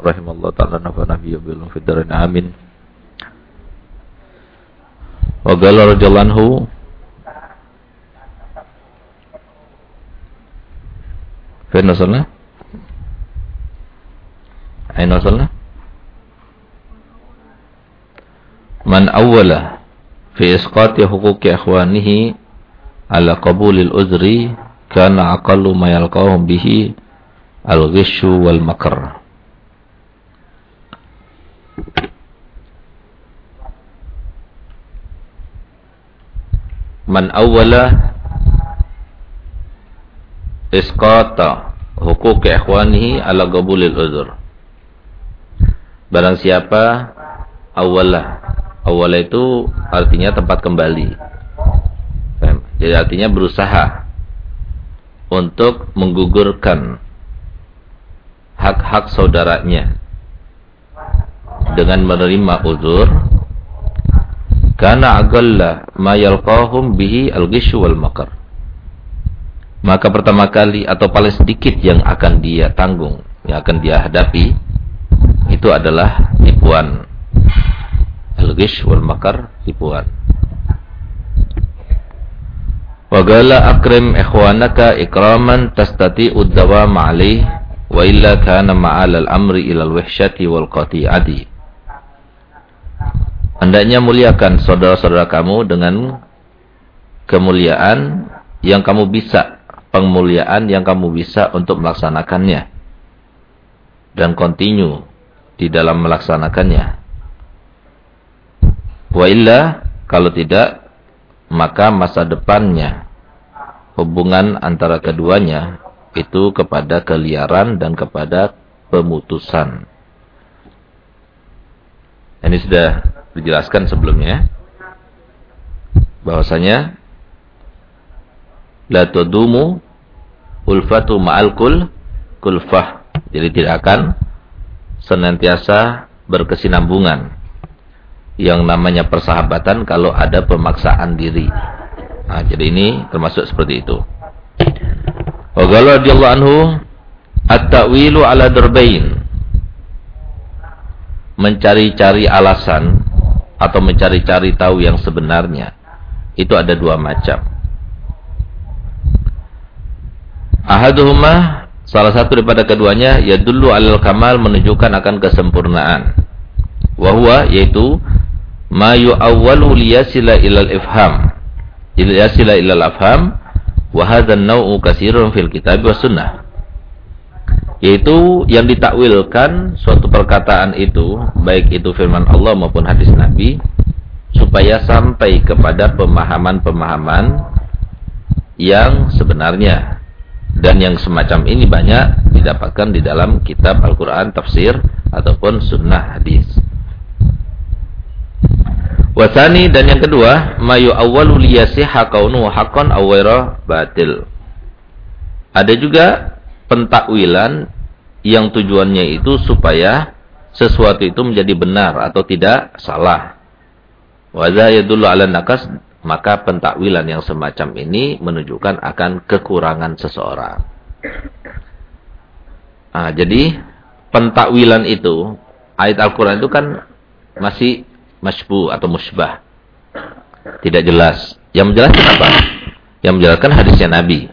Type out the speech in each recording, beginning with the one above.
rahimallahu taala nafa'ana bi bil fiddarin amin. Wa qala radhiyallahu فين وصلنا أين وصلنا من أول في إسقاط حقوق إخوانه على قبول الأذر كان أقل ما يلقاهم به الغش والمكر man awwala isqata hukuk ikhwanihi ala qabulil uzur. Barang siapa Awala awwala itu artinya tempat kembali. Jadi artinya berusaha untuk menggugurkan hak-hak saudaranya dengan menerima uzur karena agalla ma yalqahum bihi al-ghishu wal makar maka pertama kali atau paling sedikit yang akan dia tanggung, yang akan dia hadapi itu adalah tipuan. Al-ghish wal makar tipuan. Wagala akrim ikhwanaka ikraman tastati uddawam alaih wa illa kana ma'al al-amri ila al-wihsyati wal qati'ati. Hendaknya muliakan saudara-saudara kamu dengan kemuliaan yang kamu bisa pengmuliaan yang kamu bisa untuk melaksanakannya dan continue di dalam melaksanakannya. Wa illa kalau tidak maka masa depannya hubungan antara keduanya itu kepada keliaran dan kepada pemutusan. Ini sudah dijelaskan sebelumnya bahwasanya la tadumu ulfatu ma'al kul kulfah. Jadi tidak akan senantiasa berkesinambungan. Yang namanya persahabatan kalau ada pemaksaan diri. Nah, jadi ini termasuk seperti itu. Wa qala radhiyallahu anhu at-ta'wilu ala darbain. Mencari-cari alasan atau mencari-cari tahu yang sebenarnya itu ada dua macam. Ahaduhuma salah satu daripada keduanya ya dulu alal kamal menunjukkan akan kesempurnaan. Wahwa yaitu ma yu'awwalu liyasila ilal ifham. Liyasila ilal afham wa hadzal naw'u fil kitab was sunnah. Yaitu yang ditakwilkan suatu perkataan itu baik itu firman Allah maupun hadis Nabi supaya sampai kepada pemahaman-pemahaman yang sebenarnya dan yang semacam ini banyak didapatkan di dalam kitab Al-Quran, tafsir, ataupun sunnah hadis. Wasani dan yang kedua, mayu awalu liyasiha kaunu hakon awera batil. Ada juga pentakwilan yang tujuannya itu supaya sesuatu itu menjadi benar atau tidak salah. Wazah yadullu ala nakas maka pentakwilan yang semacam ini menunjukkan akan kekurangan seseorang. Nah, jadi pentakwilan itu ayat Al-Qur'an itu kan masih masbu atau musbah. Tidak jelas. Yang menjelaskan apa? Yang menjelaskan hadisnya Nabi.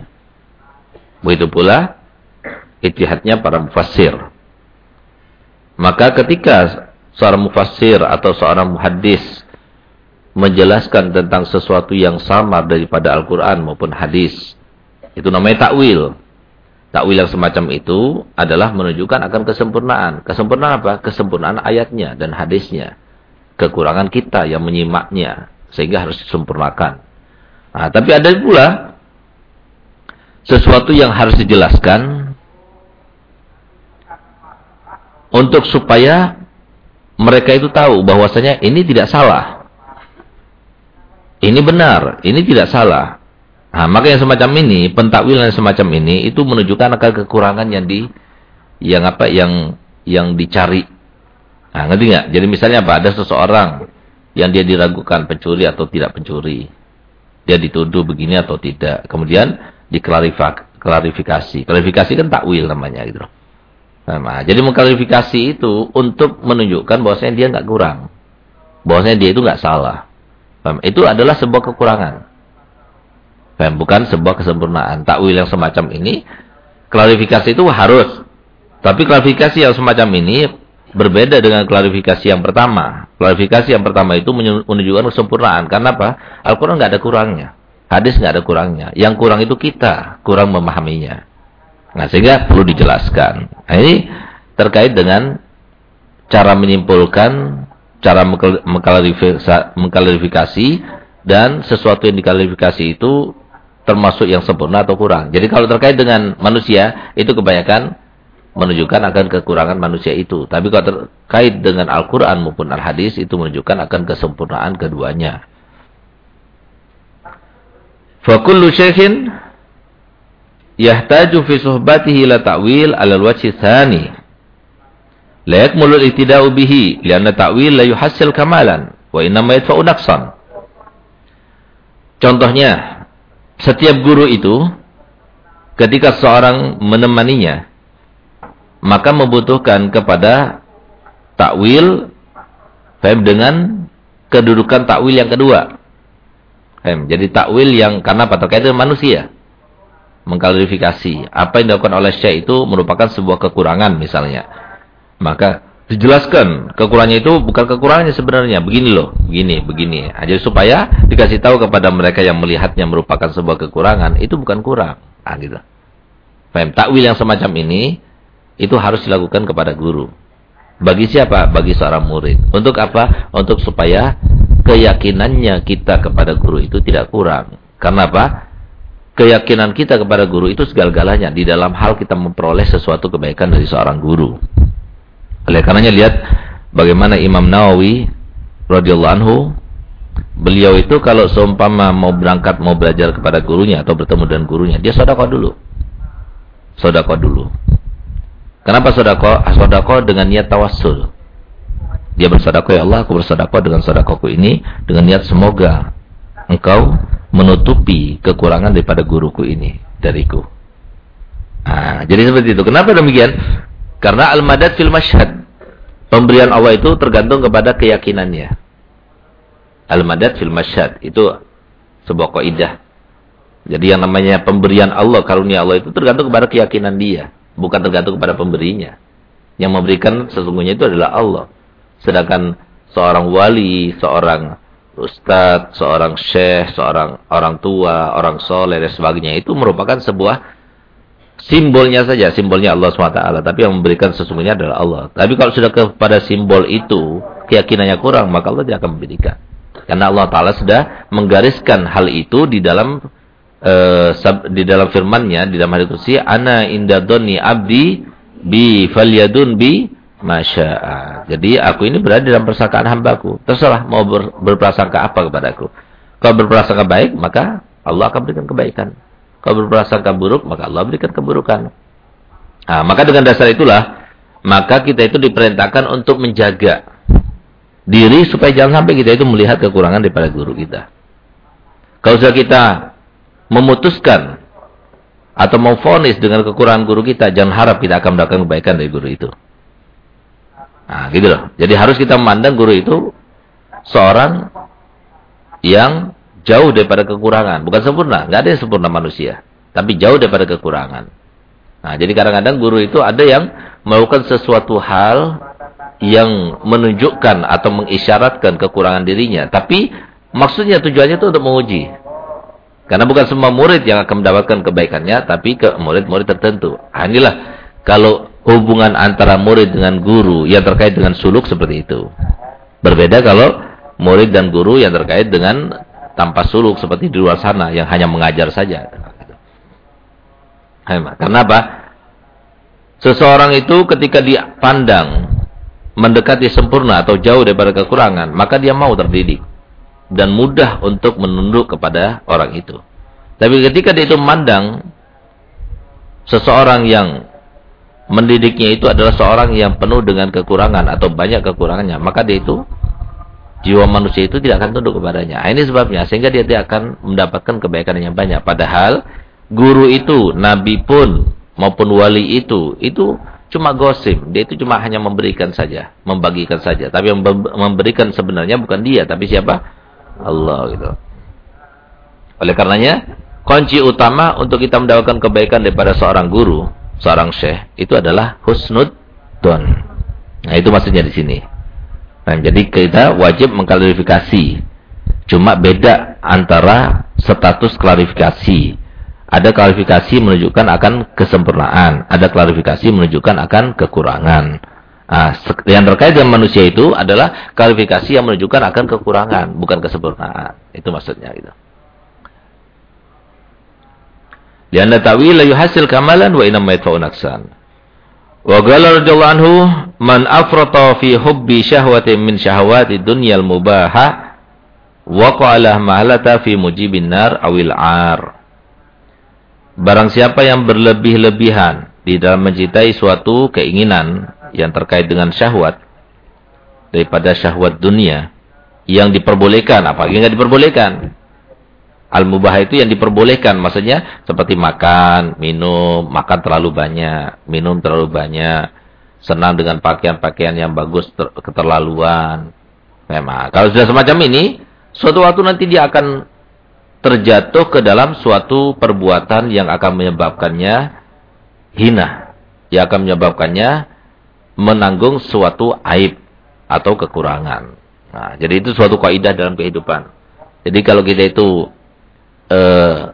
Begitu pula ijtihadnya para mufassir. Maka ketika seorang mufassir atau seorang muhaddis menjelaskan tentang sesuatu yang samar daripada Al-Quran maupun hadis. Itu namanya takwil. Takwil yang semacam itu adalah menunjukkan akan kesempurnaan. Kesempurnaan apa? Kesempurnaan ayatnya dan hadisnya. Kekurangan kita yang menyimaknya. Sehingga harus disempurnakan. Nah, tapi ada pula sesuatu yang harus dijelaskan untuk supaya mereka itu tahu bahwasanya ini tidak salah. Ini benar, ini tidak salah. Nah, maka yang semacam ini, pentakwilan semacam ini itu menunjukkan akan kekurangan yang di yang apa yang yang dicari. Nah, ngerti nggak? Jadi misalnya apa? Ada seseorang yang dia diragukan pencuri atau tidak pencuri. Dia dituduh begini atau tidak. Kemudian diklarifikasi. Klarifikasi kan takwil namanya gitu Nah, jadi mengklarifikasi itu untuk menunjukkan bahwasanya dia nggak kurang. Bahwasanya dia itu nggak salah. Itu adalah sebuah kekurangan. Bukan sebuah kesempurnaan. Takwil yang semacam ini, klarifikasi itu harus. Tapi klarifikasi yang semacam ini berbeda dengan klarifikasi yang pertama. Klarifikasi yang pertama itu menunjukkan kesempurnaan. Karena apa? Al-Quran nggak ada kurangnya. Hadis nggak ada kurangnya. Yang kurang itu kita, kurang memahaminya. Nah, sehingga perlu dijelaskan. Nah, ini terkait dengan cara menyimpulkan, cara mengklarifikasi dan sesuatu yang diklarifikasi itu termasuk yang sempurna atau kurang. Jadi kalau terkait dengan manusia, itu kebanyakan menunjukkan akan kekurangan manusia itu. Tapi kalau terkait dengan Al-Quran maupun Al-Hadis, itu menunjukkan akan kesempurnaan keduanya. Fakullu syekhin yahtaju fi suhbatihi la ta'wil 'ala al-wajhi tsani. La yakmulu al-ittida'u bihi lianna ta'wil la yuhassil kamalan wa innama yadfa'u naqsan. Contohnya, setiap guru itu ketika seorang menemaninya maka membutuhkan kepada takwil dengan kedudukan takwil yang kedua. Jadi takwil yang karena apa terkait dengan manusia mengklarifikasi apa yang dilakukan oleh syekh itu merupakan sebuah kekurangan misalnya. Maka dijelaskan kekurangannya itu bukan kekurangannya sebenarnya begini loh, begini, begini. Jadi supaya dikasih tahu kepada mereka yang melihatnya merupakan sebuah kekurangan itu bukan kurang. Nah, gitu. Faham? Takwil yang semacam ini itu harus dilakukan kepada guru. Bagi siapa? Bagi seorang murid. Untuk apa? Untuk supaya keyakinannya kita kepada guru itu tidak kurang. Karena apa? Keyakinan kita kepada guru itu segala-galanya di dalam hal kita memperoleh sesuatu kebaikan dari seorang guru. Oleh karenanya lihat bagaimana Imam Nawawi radhiyallahu anhu beliau itu kalau seumpama mau berangkat mau belajar kepada gurunya atau bertemu dengan gurunya, dia sedekah dulu. Sedekah dulu. Kenapa sedekah? Sedekah dengan niat tawassul. Dia bersedekah ya Allah, aku bersedekah dengan sedekahku ini dengan niat semoga engkau menutupi kekurangan daripada guruku ini dariku. Nah, jadi seperti itu. Kenapa demikian? Karena al-madad fil masyhad. Pemberian Allah itu tergantung kepada keyakinannya. Al-madad fil masyhad itu sebuah kaidah. Jadi yang namanya pemberian Allah, karunia Allah itu tergantung kepada keyakinan dia, bukan tergantung kepada pemberinya. Yang memberikan sesungguhnya itu adalah Allah. Sedangkan seorang wali, seorang ustadz, seorang syekh, seorang orang tua, orang soleh dan sebagainya itu merupakan sebuah simbolnya saja, simbolnya Allah SWT. Tapi yang memberikan sesungguhnya adalah Allah. Tapi kalau sudah kepada simbol itu, keyakinannya kurang, maka Allah tidak akan memberikan. Karena Allah Ta'ala sudah menggariskan hal itu di dalam uh, di dalam firmannya, di dalam hadis kursi, Ana indadoni abdi bi falyadun bi Masya Jadi aku ini berada dalam persangkaan hambaku. Terserah mau ber, berprasangka apa kepadaku. Kalau berprasangka baik, maka Allah akan berikan kebaikan. Kalau berprasangka buruk, maka Allah berikan keburukan. Nah, maka dengan dasar itulah, maka kita itu diperintahkan untuk menjaga diri supaya jangan sampai kita itu melihat kekurangan daripada guru kita. Kalau sudah kita memutuskan atau mau fonis dengan kekurangan guru kita, jangan harap kita akan mendapatkan kebaikan dari guru itu. Nah, gitu loh. Jadi harus kita memandang guru itu seorang yang jauh daripada kekurangan. Bukan sempurna, nggak ada yang sempurna manusia. Tapi jauh daripada kekurangan. Nah, jadi kadang-kadang guru itu ada yang melakukan sesuatu hal yang menunjukkan atau mengisyaratkan kekurangan dirinya. Tapi maksudnya tujuannya itu untuk menguji. Karena bukan semua murid yang akan mendapatkan kebaikannya, tapi ke murid-murid tertentu. Nah, inilah kalau hubungan antara murid dengan guru yang terkait dengan suluk seperti itu. Berbeda kalau murid dan guru yang terkait dengan tanpa suluk seperti di luar sana yang hanya mengajar saja. Karena apa? Seseorang itu ketika dipandang mendekati sempurna atau jauh daripada kekurangan, maka dia mau terdidik dan mudah untuk menunduk kepada orang itu. Tapi ketika dia itu memandang seseorang yang mendidiknya itu adalah seorang yang penuh dengan kekurangan atau banyak kekurangannya, maka dia itu jiwa manusia itu tidak akan tunduk kepadanya. Nah, ini sebabnya sehingga dia tidak akan mendapatkan kebaikan yang banyak. Padahal guru itu, nabi pun maupun wali itu, itu cuma gosip. Dia itu cuma hanya memberikan saja, membagikan saja. Tapi yang memberikan sebenarnya bukan dia, tapi siapa? Allah gitu. Oleh karenanya, kunci utama untuk kita mendapatkan kebaikan daripada seorang guru, seorang syekh, itu adalah husnud don. Nah, itu maksudnya di sini. Nah, jadi kita wajib mengklarifikasi. Cuma beda antara status klarifikasi. Ada klarifikasi menunjukkan akan kesempurnaan, ada klarifikasi menunjukkan akan kekurangan. Nah, yang terkait dengan manusia itu adalah klarifikasi yang menunjukkan akan kekurangan, bukan kesempurnaan. Itu maksudnya gitu. Lianna ta'wil yuhasil kamalan wa inam yadfa'u naqsan. Wa qala radhiyallahu anhu man afrata fi hubbi syahwatin min syahawati dunyal mubaha waqa'ala mahalata fi mujibin nar awil ar. Barang siapa yang berlebih-lebihan di dalam mencintai suatu keinginan yang terkait dengan syahwat daripada syahwat dunia yang diperbolehkan apa yang enggak diperbolehkan Al-mubah itu yang diperbolehkan, maksudnya seperti makan, minum, makan terlalu banyak, minum terlalu banyak, senang dengan pakaian-pakaian yang bagus ter keterlaluan. Memang, kalau sudah semacam ini, suatu waktu nanti dia akan terjatuh ke dalam suatu perbuatan yang akan menyebabkannya hina, yang akan menyebabkannya menanggung suatu aib atau kekurangan. Nah, jadi itu suatu kaidah dalam kehidupan. Jadi kalau kita itu uh,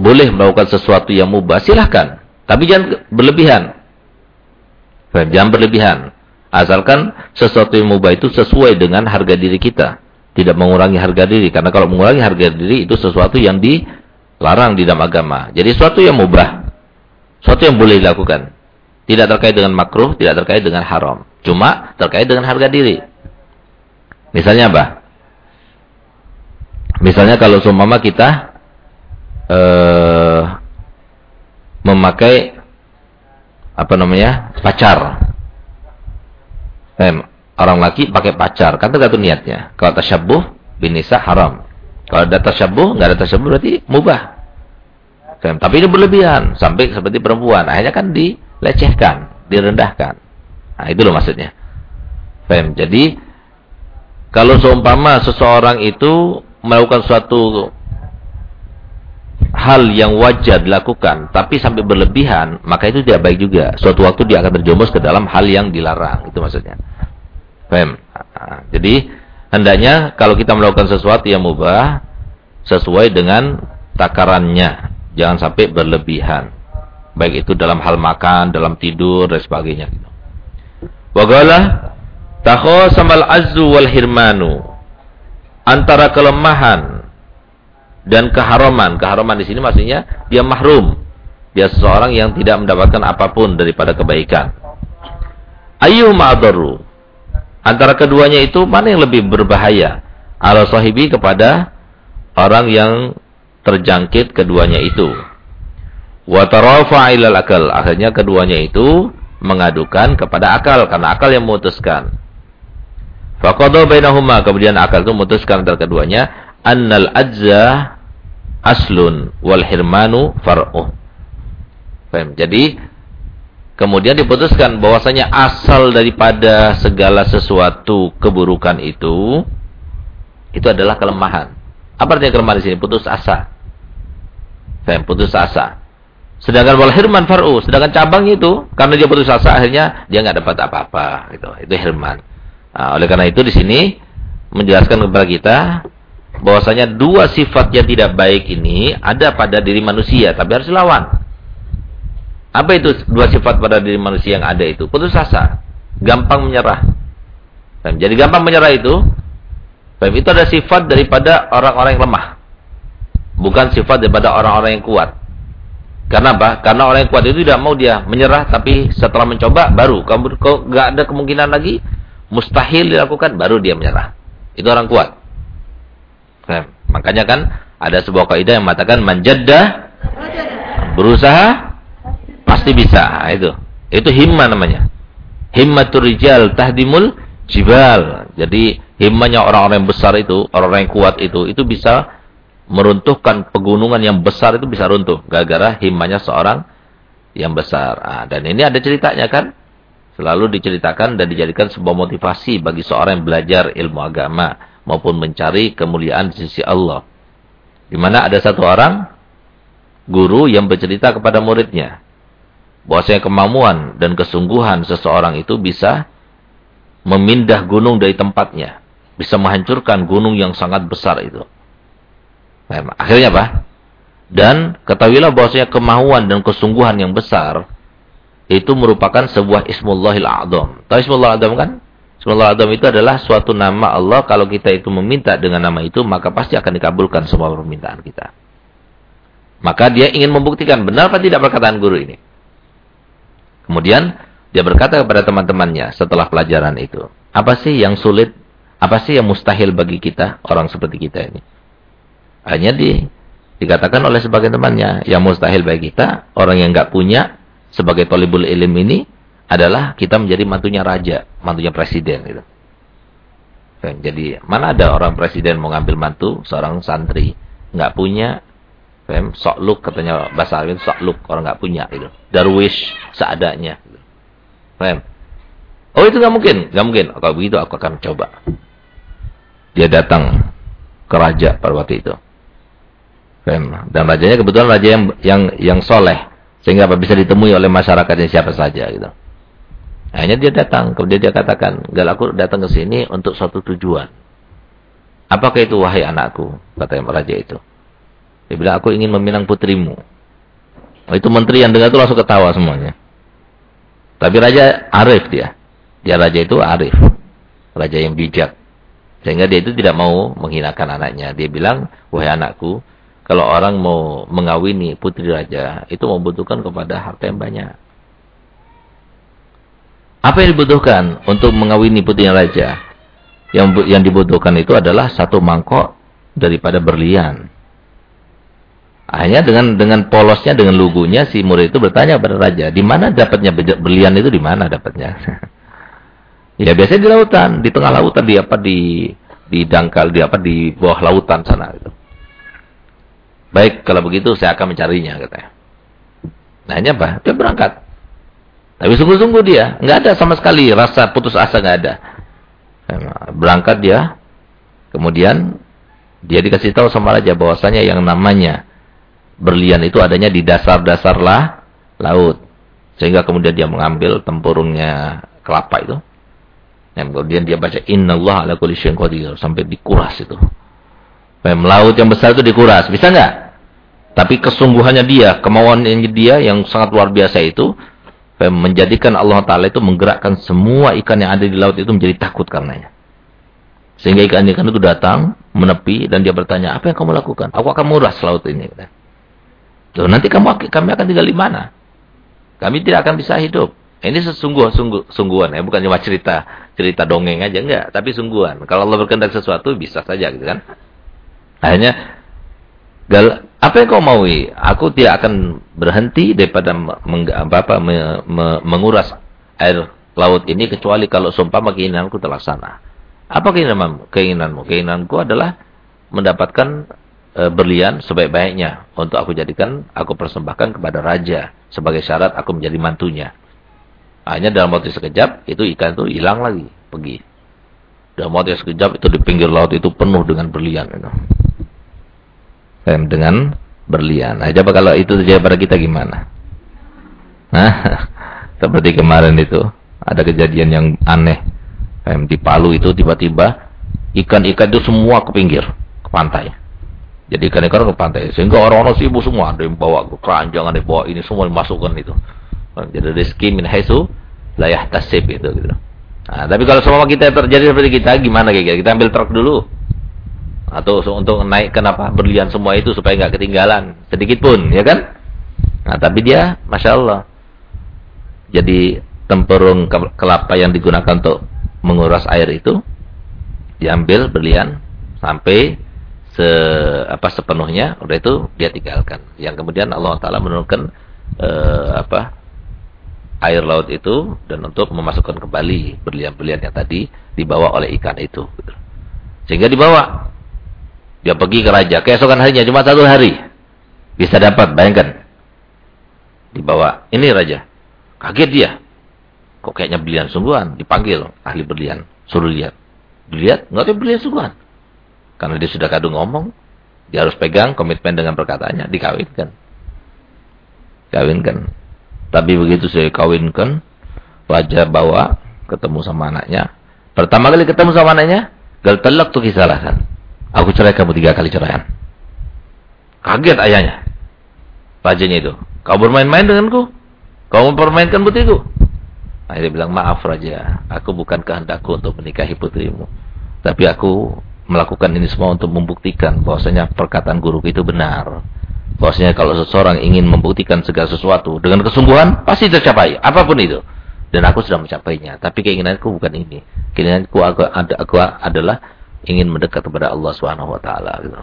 boleh melakukan sesuatu yang mubah, silahkan. Tapi jangan berlebihan. Jangan berlebihan. Asalkan sesuatu yang mubah itu sesuai dengan harga diri kita. Tidak mengurangi harga diri. Karena kalau mengurangi harga diri itu sesuatu yang dilarang di dalam agama. Jadi sesuatu yang mubah. Sesuatu yang boleh dilakukan. Tidak terkait dengan makruh, tidak terkait dengan haram. Cuma terkait dengan harga diri. Misalnya apa? Misalnya kalau seumpama kita uh, memakai apa namanya pacar. Eh, orang laki pakai pacar, kan tergantung niatnya. Kalau tasyabuh binisa haram. Kalau ada tasyabuh, nggak ada tasyabuh berarti mubah. Tapi ini berlebihan sampai seperti perempuan. Akhirnya kan dilecehkan, direndahkan. Nah, itu loh maksudnya. Fem. Jadi kalau seumpama seseorang itu melakukan suatu hal yang wajar dilakukan tapi sampai berlebihan, maka itu tidak baik juga. Suatu waktu dia akan terjerumus ke dalam hal yang dilarang. Itu maksudnya. Paham? Jadi hendaknya kalau kita melakukan sesuatu yang mubah sesuai dengan takarannya. Jangan sampai berlebihan. Baik itu dalam hal makan, dalam tidur dan sebagainya. Wagala takhasamal azzu wal hirmanu. Antara kelemahan dan keharaman. Keharaman di sini maksudnya dia mahrum. Dia seseorang yang tidak mendapatkan apa pun daripada kebaikan. Ayu ma'adaru. Antara keduanya itu mana yang lebih berbahaya? Ala sahibi kepada orang yang terjangkit keduanya itu. Wa tarafa ilal akal. Akhirnya keduanya itu mengadukan kepada akal karena akal yang memutuskan. Faqadha bainahuma kemudian akal itu memutuskan antara keduanya annal ajza aslun wal hirmanu far'uh. Jadi kemudian diputuskan bahwasanya asal daripada segala sesuatu keburukan itu itu adalah kelemahan. Apa artinya kelemahan di sini? Putus asa. Faham? Putus asa. Sedangkan wal hirman far'u, sedangkan cabang itu karena dia putus asa akhirnya dia nggak dapat apa-apa gitu. Itu hirman. Nah, oleh karena itu di sini menjelaskan kepada kita bahwasanya dua sifat yang tidak baik ini ada pada diri manusia, tapi harus lawan. Apa itu dua sifat pada diri manusia yang ada itu? Putus asa, gampang menyerah. Jadi gampang menyerah itu, itu ada sifat daripada orang-orang yang lemah. Bukan sifat daripada orang-orang yang kuat. Karena apa? Karena orang yang kuat itu tidak mau dia menyerah, tapi setelah mencoba baru. Kalau nggak ada kemungkinan lagi, mustahil dilakukan, baru dia menyerah. Itu orang kuat. Nah, makanya kan ada sebuah kaidah yang mengatakan manjadda berusaha pasti bisa. Nah, itu. Itu himma namanya. Himmatur rijal tahdimul jibal. Jadi himmanya orang-orang yang besar itu, orang-orang yang kuat itu, itu bisa meruntuhkan pegunungan yang besar itu bisa runtuh gara-gara himmanya seorang yang besar. Nah, dan ini ada ceritanya kan? selalu diceritakan dan dijadikan sebuah motivasi bagi seorang yang belajar ilmu agama maupun mencari kemuliaan di sisi Allah. Di mana ada satu orang guru yang bercerita kepada muridnya bahwasanya kemampuan dan kesungguhan seseorang itu bisa memindah gunung dari tempatnya, bisa menghancurkan gunung yang sangat besar itu. Nah, akhirnya apa? Dan ketahuilah bahwasanya kemauan dan kesungguhan yang besar itu merupakan sebuah ismullahil a'zam. Tahu ismullah a'zam kan? Ismullah a'zam itu adalah suatu nama Allah kalau kita itu meminta dengan nama itu maka pasti akan dikabulkan semua permintaan kita. Maka dia ingin membuktikan benar apa tidak perkataan guru ini. Kemudian dia berkata kepada teman-temannya setelah pelajaran itu, apa sih yang sulit, apa sih yang mustahil bagi kita orang seperti kita ini? Hanya di dikatakan oleh sebagian temannya, yang mustahil bagi kita orang yang nggak punya sebagai tolibul ilim ini adalah kita menjadi mantunya raja, mantunya presiden gitu. Jadi mana ada orang presiden mau ngambil mantu seorang santri nggak punya, fem, sokluk katanya bahasa Arab sokluk orang nggak punya gitu. Darwish seadanya. Gitu. Fem. Oh itu nggak mungkin, nggak mungkin. Kalau begitu aku akan coba. Dia datang ke raja pada waktu itu. Fem. Dan rajanya kebetulan raja yang yang yang soleh. Sehingga bisa ditemui oleh masyarakatnya siapa saja gitu. Akhirnya dia datang, kemudian dia katakan, "Gal aku datang ke sini untuk suatu tujuan." Apakah itu wahai anakku? Kata yang raja itu. Dia bilang, "Aku ingin meminang putrimu." Oh, itu menteri yang dengar itu langsung ketawa semuanya. Tapi raja arif dia. Dia raja itu arif. Raja yang bijak. Sehingga dia itu tidak mau menghinakan anaknya. Dia bilang, "Wahai anakku, kalau orang mau mengawini putri raja, itu membutuhkan kepada harta yang banyak. Apa yang dibutuhkan untuk mengawini putri raja? Yang yang dibutuhkan itu adalah satu mangkok daripada berlian. Hanya dengan dengan polosnya, dengan lugunya si murid itu bertanya kepada raja, di mana dapatnya berlian itu di mana dapatnya? ya biasanya di lautan, di tengah lautan, di apa di di dangkal, di apa di bawah lautan sana gitu. Baik, kalau begitu saya akan mencarinya, katanya. Nah, ini apa? Dia berangkat. Tapi sungguh-sungguh dia. Nggak ada sama sekali rasa putus asa, nggak ada. Berangkat dia. Kemudian, dia dikasih tahu sama raja bahwasanya yang namanya berlian itu adanya di dasar-dasar lah laut. Sehingga kemudian dia mengambil tempurungnya kelapa itu. Dan kemudian dia baca Inna Allah ala kulli qadir sampai dikuras itu. Laut yang besar itu dikuras. Bisa nggak? Tapi kesungguhannya dia, kemauan dia yang sangat luar biasa itu menjadikan Allah Ta'ala itu menggerakkan semua ikan yang ada di laut itu menjadi takut karenanya. Sehingga ikan-ikan itu datang, menepi, dan dia bertanya, apa yang kamu lakukan? Aku akan muras laut ini. Loh, nanti kamu kami akan tinggal di mana? Kami tidak akan bisa hidup. Ini sesungguh sungguh sungguhan ya, bukan cuma cerita cerita dongeng aja enggak, tapi sungguhan. Kalau Allah berkehendak sesuatu bisa saja gitu kan. Akhirnya apa yang kau maui? Aku tidak akan berhenti daripada meng, apa, me, me, menguras air laut ini kecuali kalau sumpah keinginanku terlaksana. Apa keinginanmu? Keinginanmu? Keinginanku adalah mendapatkan e, berlian sebaik-baiknya untuk aku jadikan, aku persembahkan kepada raja sebagai syarat aku menjadi mantunya. Hanya dalam waktu sekejap itu ikan itu hilang lagi, pergi. Dalam waktu sekejap itu di pinggir laut itu penuh dengan berlian. Itu dengan berlian. Nah, coba kalau itu terjadi pada kita gimana? Nah, seperti kemarin itu ada kejadian yang aneh. Di Palu itu tiba-tiba ikan-ikan itu semua ke pinggir, ke pantai. Jadi ikan-ikan ke pantai. Sehingga orang-orang sibuk semua. Ada yang bawa ke keranjang, ada yang bawa ini semua dimasukkan itu. Jadi rezeki min haisu layah tasib itu. Gitu. Nah, tapi kalau semua kita terjadi seperti kita, gimana kira-kira? Kita ambil truk dulu atau untuk naikkan apa berlian semua itu supaya nggak ketinggalan. Sedikit pun ya kan? Nah tapi dia masya Allah jadi tempurung kelapa yang digunakan untuk menguras air itu diambil berlian sampai se apa sepenuhnya udah itu dia tinggalkan. Yang kemudian Allah taala menurunkan eh, apa air laut itu dan untuk memasukkan kembali berlian-berlian yang tadi dibawa oleh ikan itu. Sehingga dibawa dia pergi ke raja. Keesokan harinya cuma satu hari. Bisa dapat, bayangkan. Dibawa. Ini raja. Kaget dia. Kok kayaknya berlian sungguhan? Dipanggil ahli berlian. Suruh lihat. Dilihat, nggak ada berlian sungguhan. Karena dia sudah kadung ngomong. Dia harus pegang komitmen dengan perkataannya. Dikawinkan. Kawinkan. Tapi begitu saya kawinkan. Wajah bawa. Ketemu sama anaknya. Pertama kali ketemu sama anaknya. Gal telak tuh kisalahan. Aku cerai kamu tiga kali ceraian. Kaget ayahnya. Rajanya itu. Kau bermain-main denganku. Kau mempermainkan putriku. Akhirnya bilang, maaf Raja. Aku bukan kehendakku untuk menikahi putrimu. Tapi aku melakukan ini semua untuk membuktikan bahwasanya perkataan guru itu benar. Bahwasanya kalau seseorang ingin membuktikan segala sesuatu dengan kesungguhan, pasti tercapai. Apa pun itu. Dan aku sudah mencapainya. Tapi keinginanku bukan ini. Keinginanku aku, aku adalah ingin mendekat kepada Allah Subhanahu wa taala gitu.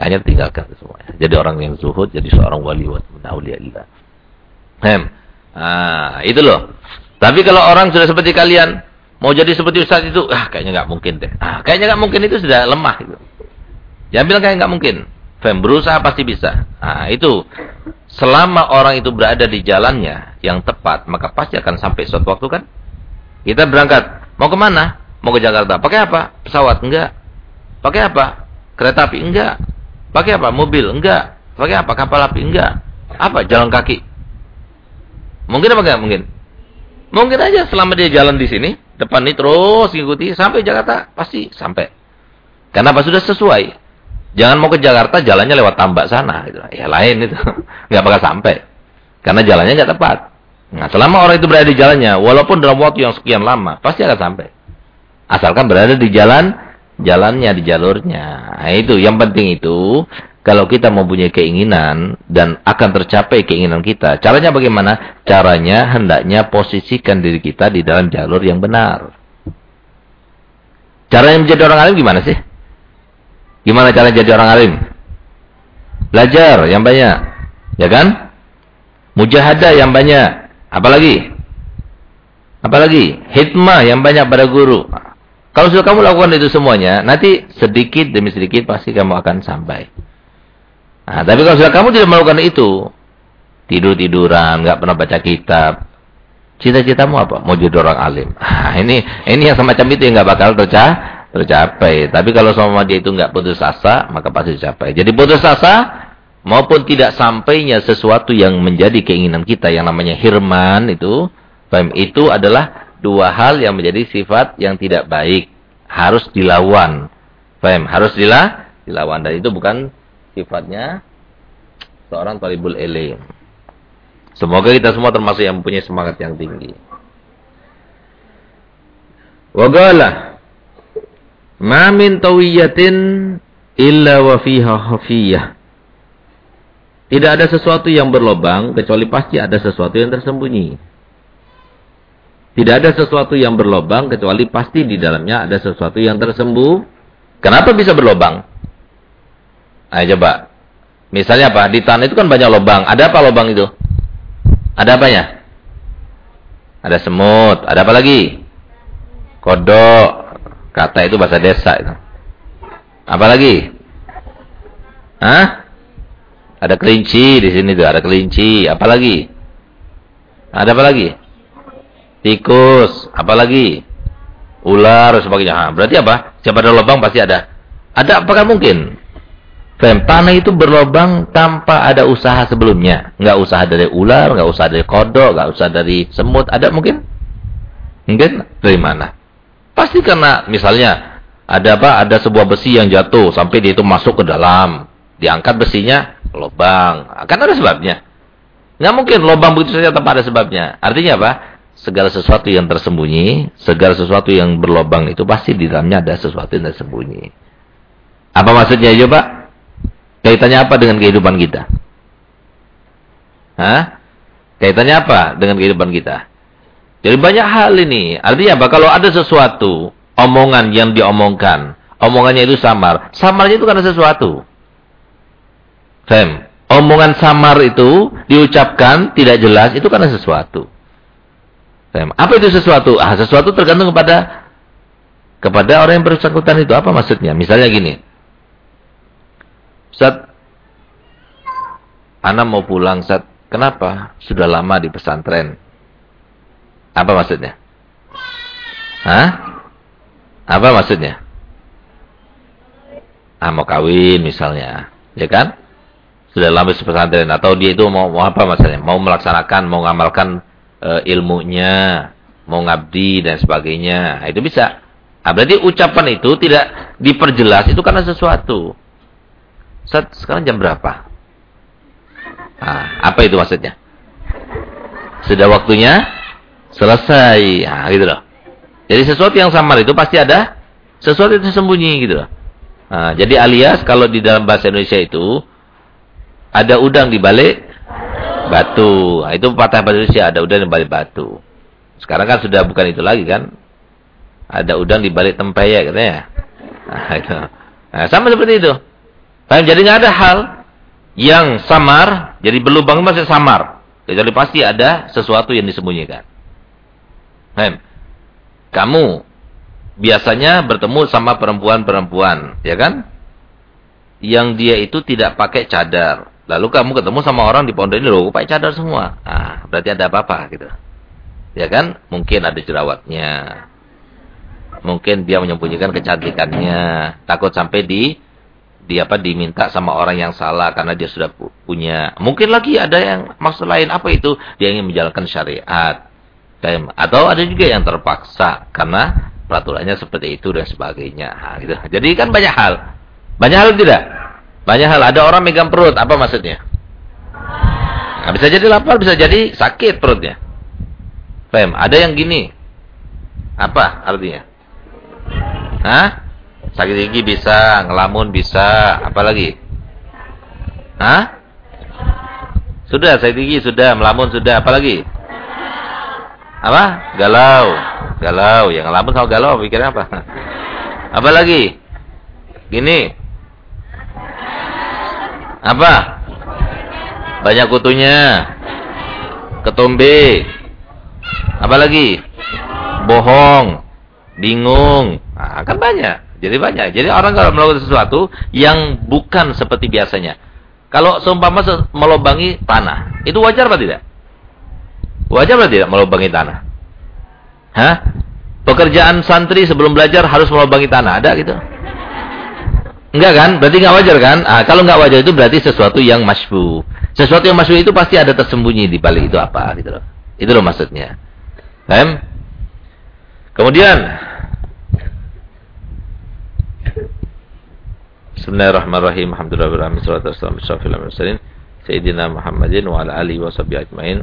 Hanya tinggalkan semuanya. Jadi orang yang zuhud jadi seorang wali wa auliya Hem. Ah, itu loh. Tapi kalau orang sudah seperti kalian, mau jadi seperti Ustaz itu, ah kayaknya nggak mungkin deh. Ah, kayaknya nggak mungkin itu sudah lemah gitu. Jangan bilang kayak nggak mungkin. Fem, berusaha pasti bisa. Ah, itu selama orang itu berada di jalannya yang tepat, maka pasti akan sampai suatu waktu kan? Kita berangkat, mau ke mana? Mau ke Jakarta. Pakai apa? Pesawat? Enggak. Pakai apa? Kereta api? Enggak. Pakai apa? Mobil? Enggak. Pakai apa? Kapal api? Enggak. Apa? Jalan kaki? Mungkin apa enggak? Mungkin. Mungkin aja selama dia jalan di sini, depan ini terus ikuti sampai Jakarta, pasti sampai. Kenapa sudah sesuai? Jangan mau ke Jakarta jalannya lewat tambak sana gitu. Ya lain itu. Enggak bakal sampai. Karena jalannya enggak tepat. Nah, selama orang itu berada di jalannya, walaupun dalam waktu yang sekian lama, pasti akan sampai. Asalkan berada di jalan jalannya di jalurnya. Nah, itu yang penting itu kalau kita mempunyai keinginan dan akan tercapai keinginan kita, caranya bagaimana? Caranya hendaknya posisikan diri kita di dalam jalur yang benar. Caranya menjadi orang alim gimana sih? Gimana cara jadi orang alim? Belajar yang banyak. Ya kan? Mujahadah yang banyak. Apalagi? Apalagi? Hikmah yang banyak pada guru. Kalau sudah kamu lakukan itu semuanya, nanti sedikit demi sedikit pasti kamu akan sampai. Nah, tapi kalau sudah kamu tidak melakukan itu, tidur-tiduran, nggak pernah baca kitab, cita-citamu apa? Mau jadi orang alim. Nah, ini ini yang semacam itu yang nggak bakal tercapai. tercapai. Tapi kalau sama dia itu nggak putus asa, maka pasti tercapai. Jadi putus asa maupun tidak sampainya sesuatu yang menjadi keinginan kita yang namanya hirman itu, itu adalah dua hal yang menjadi sifat yang tidak baik. Harus dilawan. Paham? Harus dilah, dilawan. Dan itu bukan sifatnya seorang talibul ilim. Semoga kita semua termasuk yang mempunyai semangat yang tinggi. Wagala Ma min tawiyatin illa wa fiha khafiyah. Tidak ada sesuatu yang berlobang kecuali pasti ada sesuatu yang tersembunyi. Tidak ada sesuatu yang berlobang kecuali pasti di dalamnya ada sesuatu yang tersembuh. Kenapa bisa berlobang? Ayo coba. Misalnya apa? Di tanah itu kan banyak lubang. Ada apa lubang itu? Ada apanya? Ada semut. Ada apa lagi? Kodok. Kata itu bahasa desa itu. Apa lagi? Hah? Ada kelinci di sini tuh. Ada kelinci. Apa lagi? Ada apa lagi? Tikus. Apa lagi? Ular sebagainya. berarti apa? Siapa ada lubang pasti ada. Ada apakah mungkin? Fem, tanah itu berlobang tanpa ada usaha sebelumnya. Nggak usaha dari ular, nggak usaha dari kodok, nggak usaha dari semut. Ada mungkin? Mungkin dari mana? Pasti karena misalnya ada apa? Ada sebuah besi yang jatuh sampai dia itu masuk ke dalam. Diangkat besinya, lobang. Akan ada sebabnya. Nggak mungkin lobang begitu saja tanpa ada sebabnya. Artinya apa? Segala sesuatu yang tersembunyi, segala sesuatu yang berlobang itu pasti di dalamnya ada sesuatu yang tersembunyi. Apa maksudnya coba? Kaitannya apa dengan kehidupan kita? Hah? Kaitannya apa dengan kehidupan kita? Jadi banyak hal ini. Artinya apa? Kalau ada sesuatu, omongan yang diomongkan, omongannya itu samar. Samarnya itu karena sesuatu. Fem, omongan samar itu diucapkan tidak jelas itu karena sesuatu. Apa itu sesuatu? Ah, sesuatu tergantung kepada kepada orang yang bersangkutan itu apa maksudnya? Misalnya gini. Ustaz, Ana mau pulang, Ustaz. Kenapa? Sudah lama di pesantren. Apa maksudnya? Hah? Apa maksudnya? Ah, mau kawin misalnya. Ya kan? Sudah lama pesantren. Atau dia itu mau, mau apa maksudnya? Mau melaksanakan, mau ngamalkan e, ilmunya. Mau ngabdi dan sebagainya. Nah, itu bisa. Nah, berarti ucapan itu tidak diperjelas. Itu karena sesuatu. Sekarang jam berapa? Nah, apa itu maksudnya? Sudah waktunya selesai. Nah, gitu loh. Jadi sesuatu yang samar itu pasti ada sesuatu yang tersembunyi gitu loh. Nah, jadi alias kalau di dalam bahasa Indonesia itu ada udang di balik batu. Nah, itu patah bahasa Indonesia ada udang di balik batu. Sekarang kan sudah bukan itu lagi kan. Ada udang di balik tempeya katanya. Nah. Nah, sama seperti itu. Jadi nggak ada hal yang samar, jadi berlubang masih samar. Kecuali pasti ada sesuatu yang disembunyikan. Hem. Kamu biasanya bertemu sama perempuan-perempuan, ya kan? Yang dia itu tidak pakai cadar. Lalu kamu ketemu sama orang di pondok ini loh, pakai cadar semua. Ah, berarti ada apa-apa gitu. Ya kan? Mungkin ada jerawatnya. Mungkin dia menyembunyikan kecantikannya, takut sampai di di apa diminta sama orang yang salah karena dia sudah punya. Mungkin lagi ada yang maksud lain apa itu? Dia ingin menjalankan syariat. Atau ada juga yang terpaksa karena peraturannya seperti itu dan sebagainya. Nah, gitu. Jadi kan banyak hal. Banyak hal tidak? Banyak hal. Ada orang megang perut, apa maksudnya? Nah, bisa jadi lapar, bisa jadi sakit perutnya. Paham? Ada yang gini. Apa artinya? Hah? Sakit gigi bisa, ngelamun bisa, apa lagi? Hah? Sudah, sakit gigi sudah, melamun sudah, apa lagi? Apa? Galau. Galau, yang ngelamun sama galau pikirnya apa? Apa lagi? Gini. Apa? Banyak kutunya. Ketombe. Apa lagi? Bohong. Bingung. Nah, kan banyak. Jadi banyak. Jadi orang kalau melakukan sesuatu yang bukan seperti biasanya. Kalau seumpama melobangi tanah, itu wajar apa tidak? Wajar apa tidak melobangi tanah? Hah? Pekerjaan santri sebelum belajar harus melobangi tanah, ada gitu? Enggak kan? Berarti enggak wajar kan? Ah, kalau enggak wajar itu berarti sesuatu yang masbu. Sesuatu yang masbu itu pasti ada tersembunyi di balik itu apa gitu loh. Itu loh maksudnya. Paham? Kemudian Bismillahirrahmanirrahim. Alhamdulillahirabbil alamin. Wassalatu wassalamu ala Sayyidina Muhammadin wa ala alihi washabihi ajmain.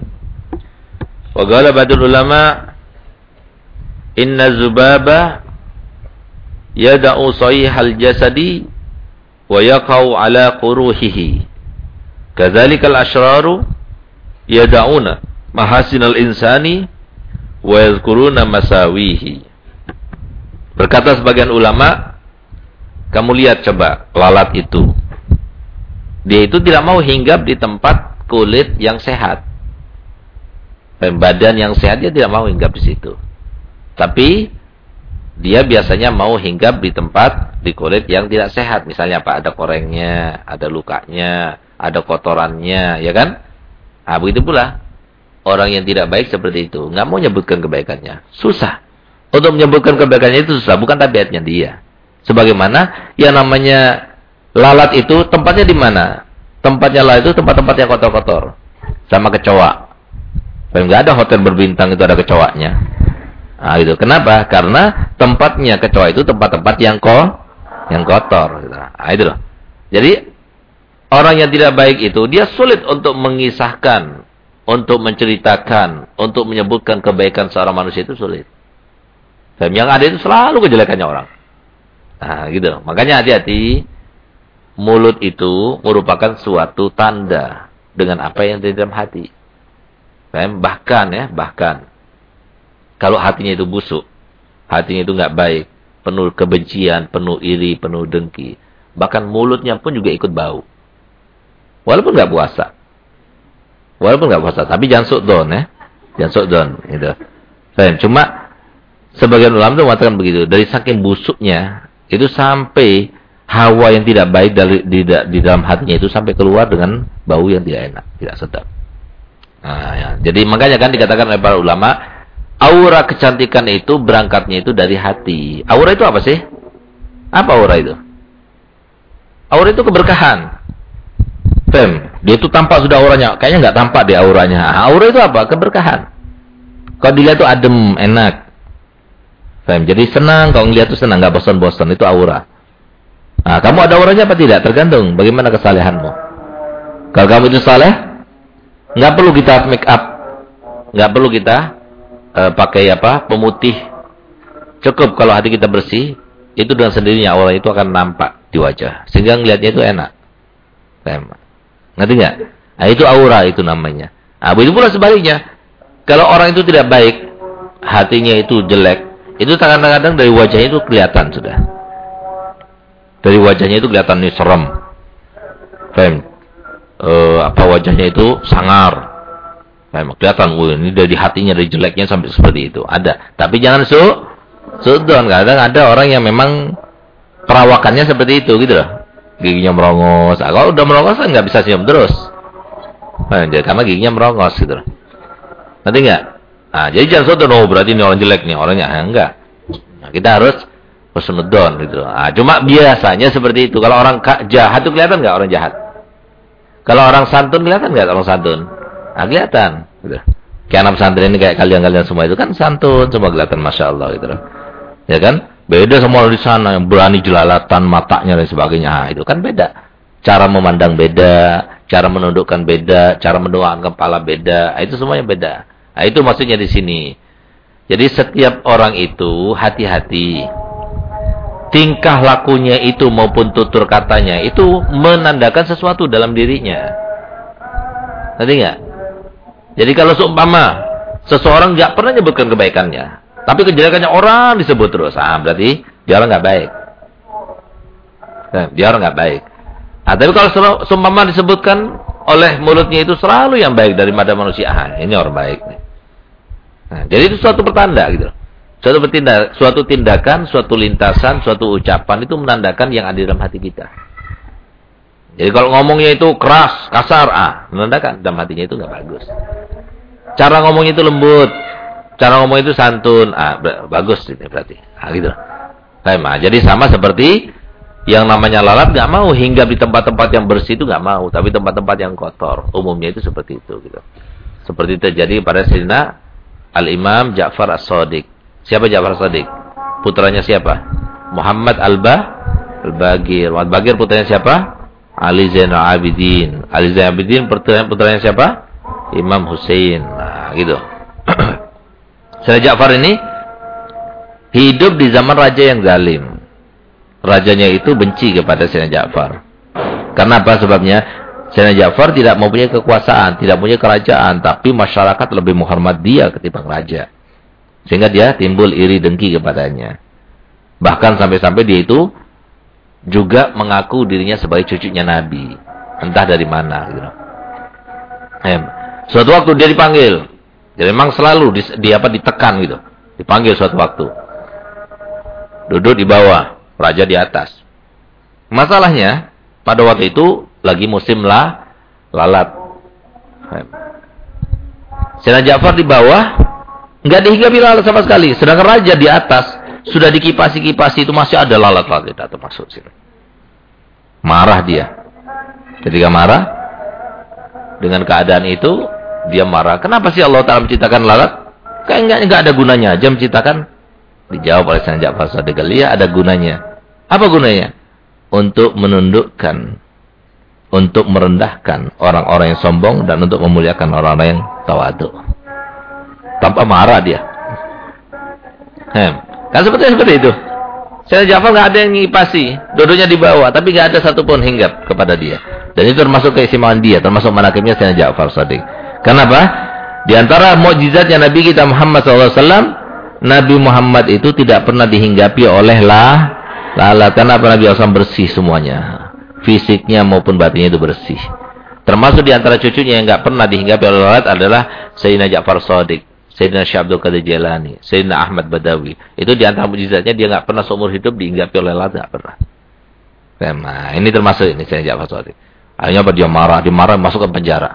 Wa qala ba'dul ulama inna zubaba yada'u sahihal jasadi ala quruhihi. Kadzalikal asyraru yada'una mahasinal insani wa yadhkuruna masawihi. Berkata sebagian ulama, kamu lihat coba lalat itu. Dia itu tidak mau hinggap di tempat kulit yang sehat. Dan badan yang sehat dia tidak mau hinggap di situ. Tapi dia biasanya mau hinggap di tempat di kulit yang tidak sehat. Misalnya apa? Ada korengnya, ada lukanya, ada kotorannya, ya kan? Nah, begitu pula. Orang yang tidak baik seperti itu. nggak mau menyebutkan kebaikannya. Susah. Untuk menyebutkan kebaikannya itu susah. Bukan tabiatnya dia. Sebagaimana yang namanya lalat itu tempatnya di mana? Tempatnya lalat itu tempat-tempat yang kotor-kotor. Sama kecoa. Dan nggak ada hotel berbintang itu ada kecoanya. Nah, itu. Kenapa? Karena tempatnya kecoa itu tempat-tempat yang ko yang kotor. Nah, itu loh. Jadi orang yang tidak baik itu dia sulit untuk mengisahkan, untuk menceritakan, untuk menyebutkan kebaikan seorang manusia itu sulit. Dan yang ada itu selalu kejelekannya orang. Nah, gitu. Makanya hati-hati. Mulut itu merupakan suatu tanda dengan apa yang di dalam hati. Bahkan ya, bahkan kalau hatinya itu busuk, hatinya itu nggak baik, penuh kebencian, penuh iri, penuh dengki, bahkan mulutnya pun juga ikut bau. Walaupun nggak puasa. Walaupun nggak puasa, tapi jangan sukdon ya. Jangan sukdon gitu. Cuma sebagian ulama itu mengatakan begitu, dari saking busuknya itu sampai hawa yang tidak baik dari di, di dalam hatinya itu sampai keluar dengan bau yang tidak enak, tidak sedap. Nah, ya. Jadi makanya kan dikatakan oleh para ulama aura kecantikan itu berangkatnya itu dari hati. Aura itu apa sih? Apa aura itu? Aura itu keberkahan. Fem, dia itu tampak sudah auranya. Kayaknya nggak tampak di auranya. Aura itu apa? Keberkahan. Kalau dilihat itu adem, enak. Fem, jadi senang. Kalau ngeliat itu senang, nggak bosan-bosan. Itu aura. Nah, kamu ada auranya apa tidak? Tergantung bagaimana kesalehanmu. Kalau kamu itu saleh, nggak perlu kita make up, nggak perlu kita uh, pakai apa pemutih. Cukup kalau hati kita bersih, itu dengan sendirinya aura itu akan nampak di wajah. Sehingga ngelihatnya itu enak. Ngerti nggak? Nah, itu aura itu namanya. Nah, begitu pula sebaliknya. Kalau orang itu tidak baik, hatinya itu jelek, itu kadang-kadang dari wajahnya itu kelihatan sudah. Dari wajahnya itu kelihatan nih serem. Fem. Uh, apa wajahnya itu sangar. Memang kelihatan, oh, ini dari hatinya, dari jeleknya sampai seperti itu. Ada. Tapi jangan su, sudon. Kadang ada orang yang memang perawakannya seperti itu, gitu loh. Giginya merongos. Nah, kalau udah merongos nggak bisa senyum terus. Nah, jadi, karena giginya merongos, gitu loh. Nanti nggak? Nah, jadi jangan sudon. Oh, berarti ini orang jelek nih, orangnya. Nah, enggak. Nah, kita harus husnudon, gitu. Nah, cuma biasanya seperti itu. Kalau orang jahat itu kelihatan nggak orang jahat? Kalau orang santun kelihatan nggak orang santun? Nah, kelihatan. Gitu. Kayak anak pesantren ini kayak kalian-kalian semua itu kan santun, semua kelihatan Masya Allah gitu loh. Ya kan? Beda sama di sana yang berani jelalatan matanya dan sebagainya. Nah, itu kan beda. Cara memandang beda, cara menundukkan beda, cara mendoakan kepala beda. Nah, itu semuanya beda. Nah, itu maksudnya di sini. Jadi setiap orang itu hati-hati. Tingkah lakunya itu maupun tutur katanya itu menandakan sesuatu dalam dirinya. Nanti enggak? Jadi kalau seumpama seseorang nggak pernah nyebutkan kebaikannya, tapi kejelekannya orang disebut terus, ah berarti dia orang nggak baik. Nah, dia orang nggak baik. Nah, tapi kalau seumpama disebutkan oleh mulutnya itu selalu yang baik daripada manusia, ah ini orang baik. Nah, jadi itu suatu pertanda gitu. Suatu suatu tindakan, suatu lintasan, suatu ucapan itu menandakan yang ada dalam hati kita. Jadi kalau ngomongnya itu keras, kasar, ah, menandakan dalam hatinya itu nggak bagus. Cara ngomongnya itu lembut. Cara ngomong itu santun. Ah, bagus ini berarti. Ah, gitu. Nah, jadi sama seperti yang namanya lalat nggak mau hingga di tempat-tempat yang bersih itu nggak mau, tapi tempat-tempat yang kotor. Umumnya itu seperti itu gitu. Seperti terjadi pada Sayyidina Al-Imam Ja'far As-Sadiq. Siapa Ja'far As-Sadiq? Putranya siapa? Muhammad Al-Bah Al-Bagir. Muhammad Bagir putranya siapa? Ali Zainal Abidin. Ali Zainal Abidin putranya, siapa? Imam Hussein. Nah, gitu. Sayyidina Ja'far ini hidup di zaman raja yang zalim. Rajanya itu benci kepada Sayyidina Ja'far. Karena apa sebabnya? Sayyidina Ja'far tidak mempunyai kekuasaan, tidak punya kerajaan, tapi masyarakat lebih menghormat dia ketimbang raja. Sehingga dia timbul iri dengki kepadanya. Bahkan sampai-sampai dia itu juga mengaku dirinya sebagai cucunya Nabi. Entah dari mana gitu. Suatu waktu dia dipanggil. Jadi memang selalu di, di apa ditekan gitu. Dipanggil suatu waktu. Duduk di bawah, raja di atas. Masalahnya pada waktu itu lagi musim lah lalat. Sedang Ja'far di bawah nggak dihinggapi lalat sama sekali. Sedangkan raja di atas sudah dikipasi-kipasi itu masih ada lalat-lalat tidak termasuk sini. Marah dia. Ketika marah dengan keadaan itu dia marah. Kenapa sih Allah Ta'ala menciptakan lalat? Kayaknya enggak ada gunanya aja menciptakan. Dijawab oleh Ja'far Sadiq. Iya ada gunanya. Apa gunanya? Untuk menundukkan. Untuk merendahkan orang-orang yang sombong. Dan untuk memuliakan orang-orang yang tawadu. Tanpa marah dia. Hem. Kan seperti seperti itu. Sayyidina Ja'far nggak ada yang ngipasi. Duduknya di bawah. Tapi nggak ada satupun hinggap kepada dia. Dan itu termasuk keistimewaan dia. Termasuk manakibnya Sayyidina Ja'far Sadiq. Kenapa? Di antara mukjizatnya Nabi kita Muhammad SAW, Nabi Muhammad itu tidak pernah dihinggapi oleh lah lalat. Kenapa Nabi SAW bersih semuanya? Fisiknya maupun batinnya itu bersih. Termasuk di antara cucunya yang nggak pernah dihinggapi oleh lalat adalah Sayyidina Ja'far Sadiq, Sayyidina Syabdul Qadir Jalani, Sayyidina Ahmad Badawi. Itu di antara mukjizatnya dia nggak pernah seumur hidup dihinggapi oleh lalat, nggak pernah. Nah, ini termasuk ini Sayyidina Ja'far Sadiq. Akhirnya apa dia marah, dimarah masuk ke penjara.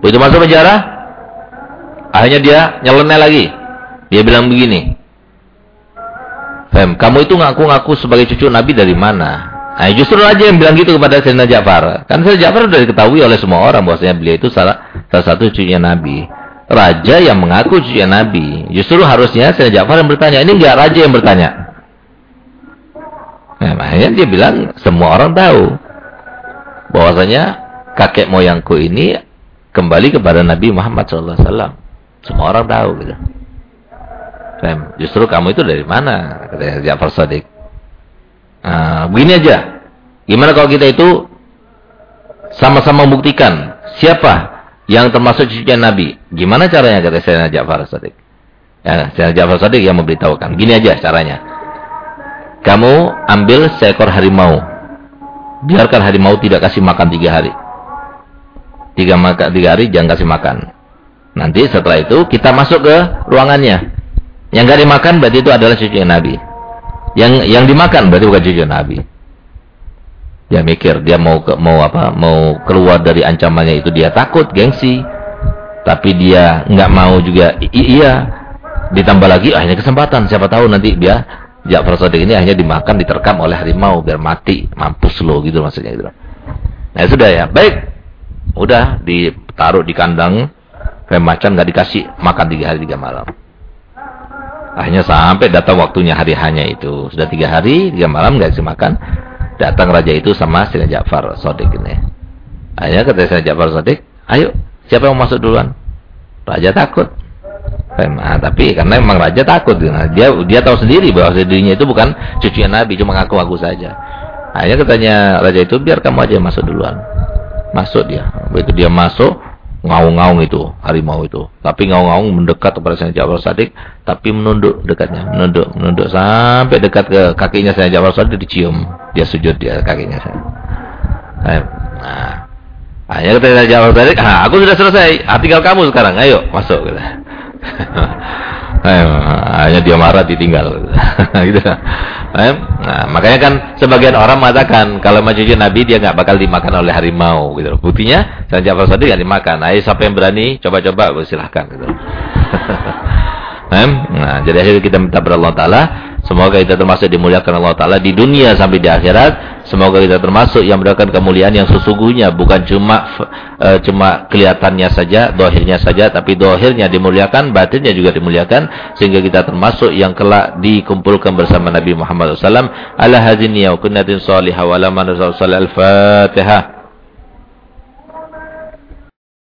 Begitu masuk penjara, Akhirnya dia nyeleneh lagi. Dia bilang begini. Fem, kamu itu ngaku-ngaku sebagai cucu Nabi dari mana? Nah, justru aja yang bilang gitu kepada Sayyidina Ja'far. Kan Sayyidina Ja'far sudah diketahui oleh semua orang bahwasanya beliau itu salah, salah satu cucunya Nabi. Raja yang mengaku cucunya Nabi. Justru harusnya Sayyidina Ja'far yang bertanya. Ini enggak raja yang bertanya. Nah, makanya dia bilang semua orang tahu bahwasanya kakek moyangku ini kembali kepada Nabi Muhammad SAW. Semua orang tahu gitu. Justru kamu itu dari mana? Kata Ja'far Sadiq. Nah, begini aja. Gimana kalau kita itu sama-sama membuktikan siapa yang termasuk cucunya Nabi? Gimana caranya kata Sayyidina Ja'far Sadiq? Ya, Sayyidina Ja'far Sadiq yang memberitahukan. Gini aja caranya. Kamu ambil seekor harimau. Biarkan harimau tidak kasih makan tiga hari. Tiga, maka, tiga hari jangan kasih makan. Nanti setelah itu kita masuk ke ruangannya. Yang gak dimakan berarti itu adalah cucunya Nabi. Yang yang dimakan berarti bukan cucu Nabi. Dia mikir dia mau ke, mau apa? Mau keluar dari ancamannya itu dia takut, gengsi. Tapi dia nggak mau juga iya. Ditambah lagi akhirnya kesempatan siapa tahu nanti dia Ja'far Sadiq ini hanya dimakan diterkam oleh harimau biar mati, mampus lo gitu maksudnya gitu. Nah, sudah ya. Baik. Udah ditaruh di kandang kayak macan nggak dikasih makan tiga hari tiga malam. Akhirnya sampai datang waktunya hari hanya itu. Sudah tiga hari, tiga malam nggak bisa makan. Datang raja itu sama Sayyidina Ja'far Sodik ini. Akhirnya kata Sayyidina Ja'far Sodik, ayo siapa yang masuk duluan? Raja takut. Nah, tapi karena memang raja takut, nah, dia dia tahu sendiri bahwa dirinya itu bukan cucunya Nabi, cuma ngaku-ngaku saja. Akhirnya katanya raja itu biar kamu aja yang masuk duluan. Masuk dia. Begitu dia masuk, ngaung-ngaung itu, harimau itu. Tapi ngaung-ngaung mendekat kepada Sayyidina Ja'far Sadiq, tapi menunduk dekatnya, menunduk, menunduk sampai dekat ke kakinya Sayyidina Ja'far Sadiq dicium, dia sujud dia kakinya. Nah, akhirnya kata Sayyidina Ja'far Sadiq, ah, aku sudah selesai, ah, tinggal kamu sekarang, ayo masuk. Gitu. hanya dia marah ditinggal gitu. Nah, makanya kan sebagian orang mengatakan kalau cucu Nabi dia nggak bakal dimakan oleh harimau gitu. Buktinya Sayyidina Ja'far Shadiq nggak dimakan. Nah, siapa yang berani coba-coba silahkan gitu. nah, jadi akhirnya kita minta kepada Allah Taala semoga kita termasuk dimuliakan Allah Taala di dunia sampai di akhirat Semoga kita termasuk yang mendapatkan kemuliaan yang sesungguhnya bukan cuma uh, cuma kelihatannya saja, dohirnya saja, tapi dohirnya dimuliakan, batinnya juga dimuliakan, sehingga kita termasuk yang kelak dikumpulkan bersama Nabi Muhammad SAW. Ala hazini ya kunnatin salihah wa al-Fatihah.